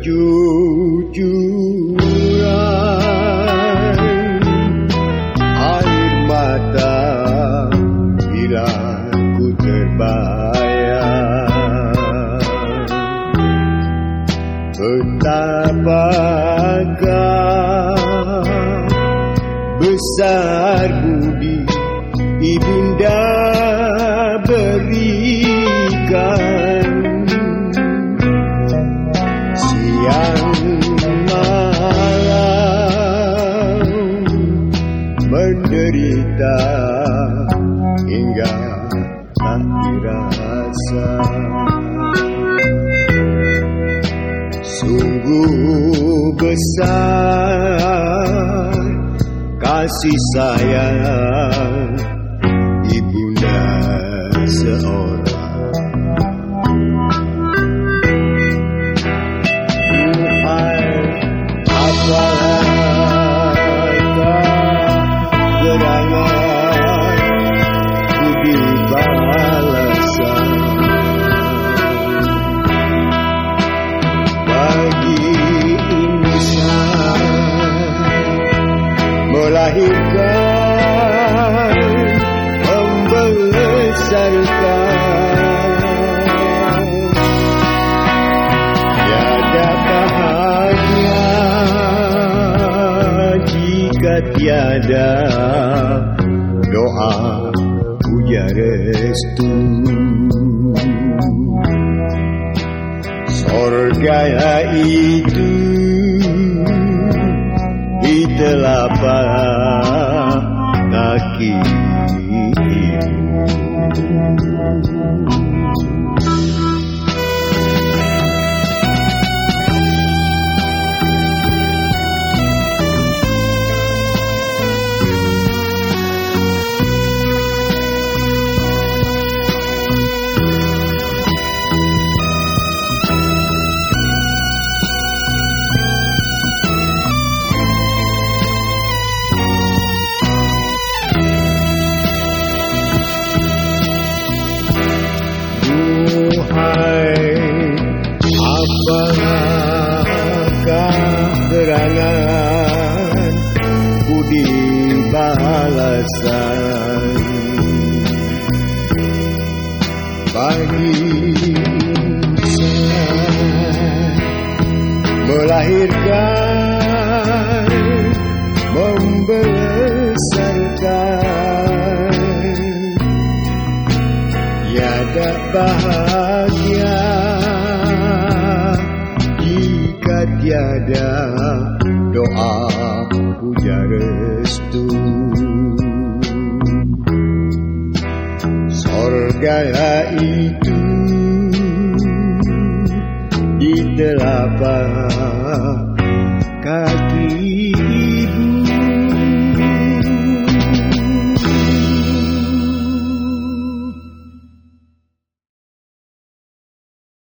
bercucuran air mata bila ku terbayang betapakah besar budi ibunda hingga tak dirasa sungguh besar kasih sayang ibunda seorang tiada doa puja restu. Sorga itu di telapak kaki Apakah gerangan budi balasan. Melahirkan tiada bahagia. Jika tiada doa puja restu. Sorga itu di telapak kaki